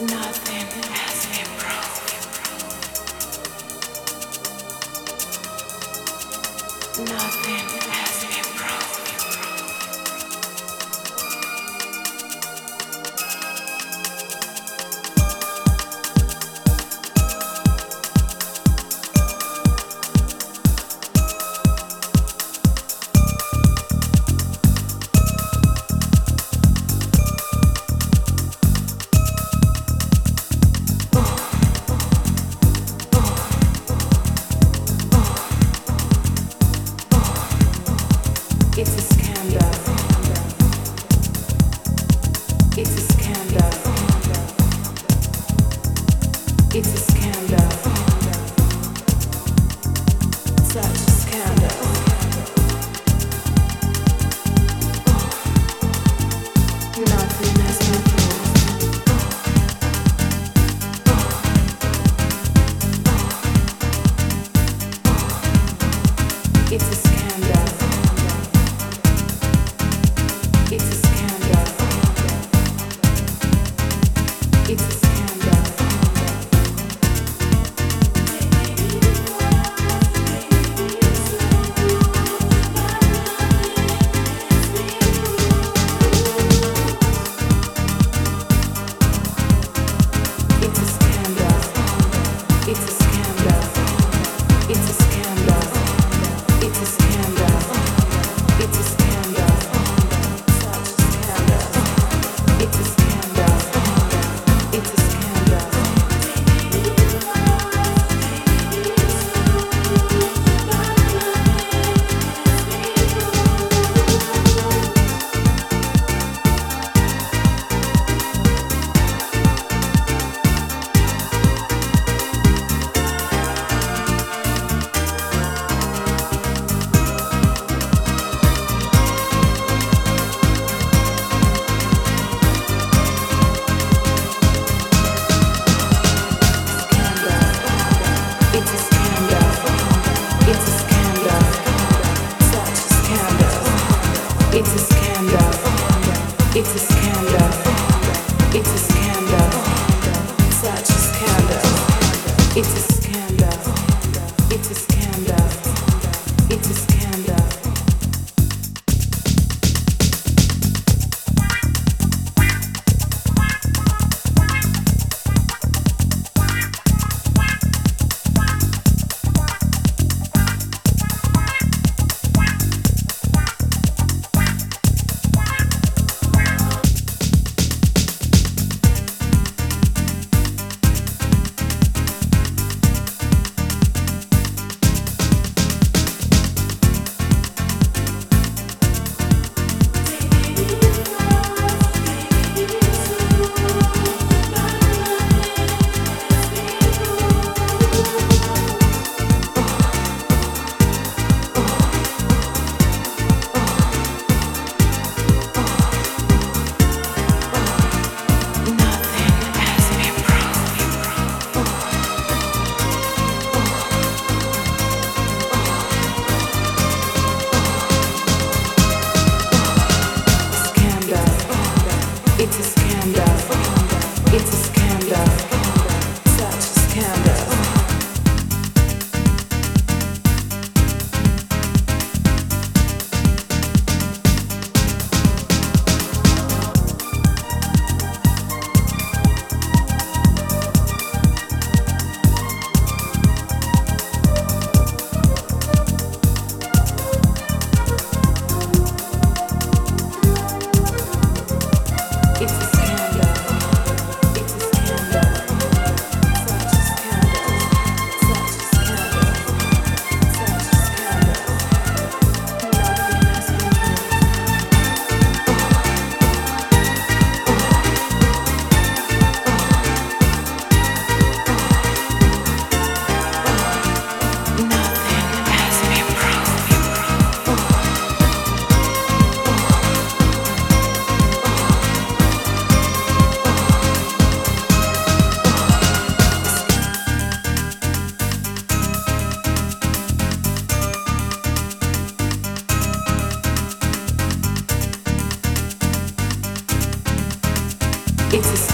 nothing. It's a.